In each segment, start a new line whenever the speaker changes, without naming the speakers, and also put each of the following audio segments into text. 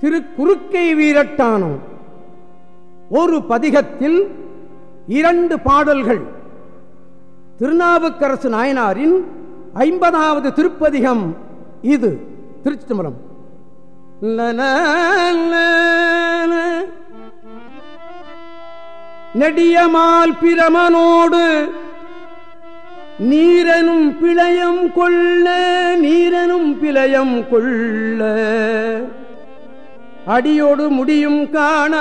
திரு குறுக்கை வீரட்டானம். ஒரு பதிகத்தில் இரண்டு பாடல்கள். திருநாவுக்கரசு நாயனாரின் ஐம்பதாவது திருப்பதிகம் இது. திருச்சி தம்பரம் நெடியமால் பிரமனோடு நீரனும் பிழையம் கொள்ள நீரனும் பிழையம் கொள்ள. அடியோடு முடியும் காணார்.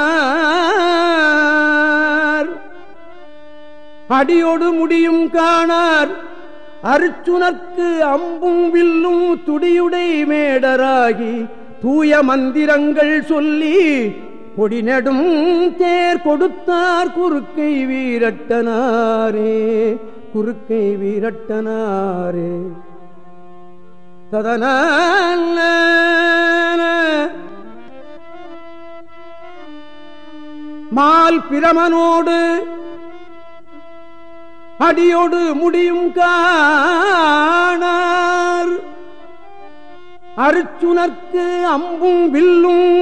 அடியோடு முடியும் காணார். அருச்சுனர்க்கு அம்பும் வில்லும் துடியுடை மேடராகி தூய மந்திரங்கள் சொல்லி கொடிநெடும் தேர் கொடுத்தார் குறுக்கை வீரட்டனாரே குறுக்கை வீரட்டனாரே. ததன மால் பிரமனோடு அடியோடு முடியும் காணார். அருச்சுனர்க்கு அம்பும் வில்லும்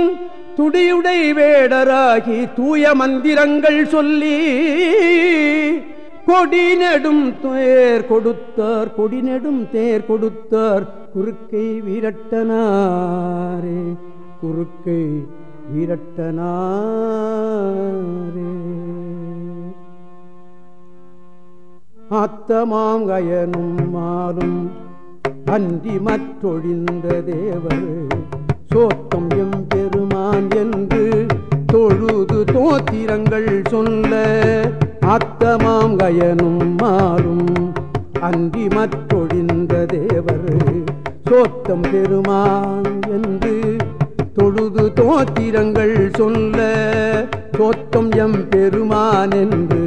துடியுடை வேடராகி தூய மந்திரங்கள் சொல்லி கொடி நெடும் தேர் கொடுத்தார் கொடி நெடும் தேர் கொடுத்தார் குறுக்கை விரட்டனாரே குறுக்கை இரட்டனாரே. ஆத்தமாம் கயனும் மாலும் அன்றி மற்றொழிந்த தேவர் சோத்தம் எம் பெருமான் என்று தொழுது தோத்திரங்கள் சொல்ல ஆத்தமாம் கயனும் மாலும் அன்றி மற்றொழிந்த தேவர் சோத்தம் பெருமான் என்று தோத்திரங்கள் சொல்ல தோத்தம் எம் பெருமான் என்று.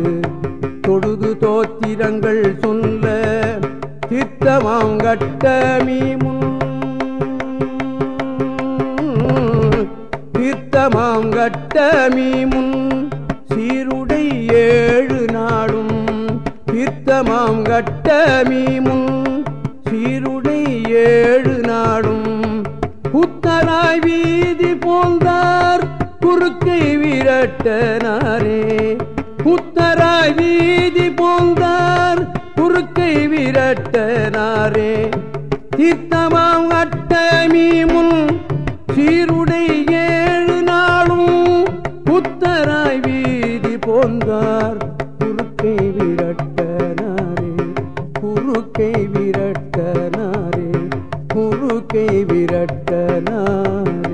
தொழுது தோத்திரங்கள் சொல்ல தீர்த்தமாங்கட்ட மீமுன் தீர்த்தமாங்கட்ட மீமுன் சீருடை ஏழு நாடும் தீர்த்தமாங்கட்ட மீமுன் சீருடை ஏழு நாடும் புத்தராய் வீதி போந்தார் குறுக்கை விரட்டனாரே. புத்தராய் வீதி போந்தார் குறுக்கை விரட்டனாரே. தீர்த்தமாம் அட்டமீ முன் சீருடை ஏழு நாளும் புத்தராய் வீதி போந்தார் குறுக்கை விரட்டனாரே. குறுக்கை விரட்டனாரே குறுக்கை விரட்டனார்.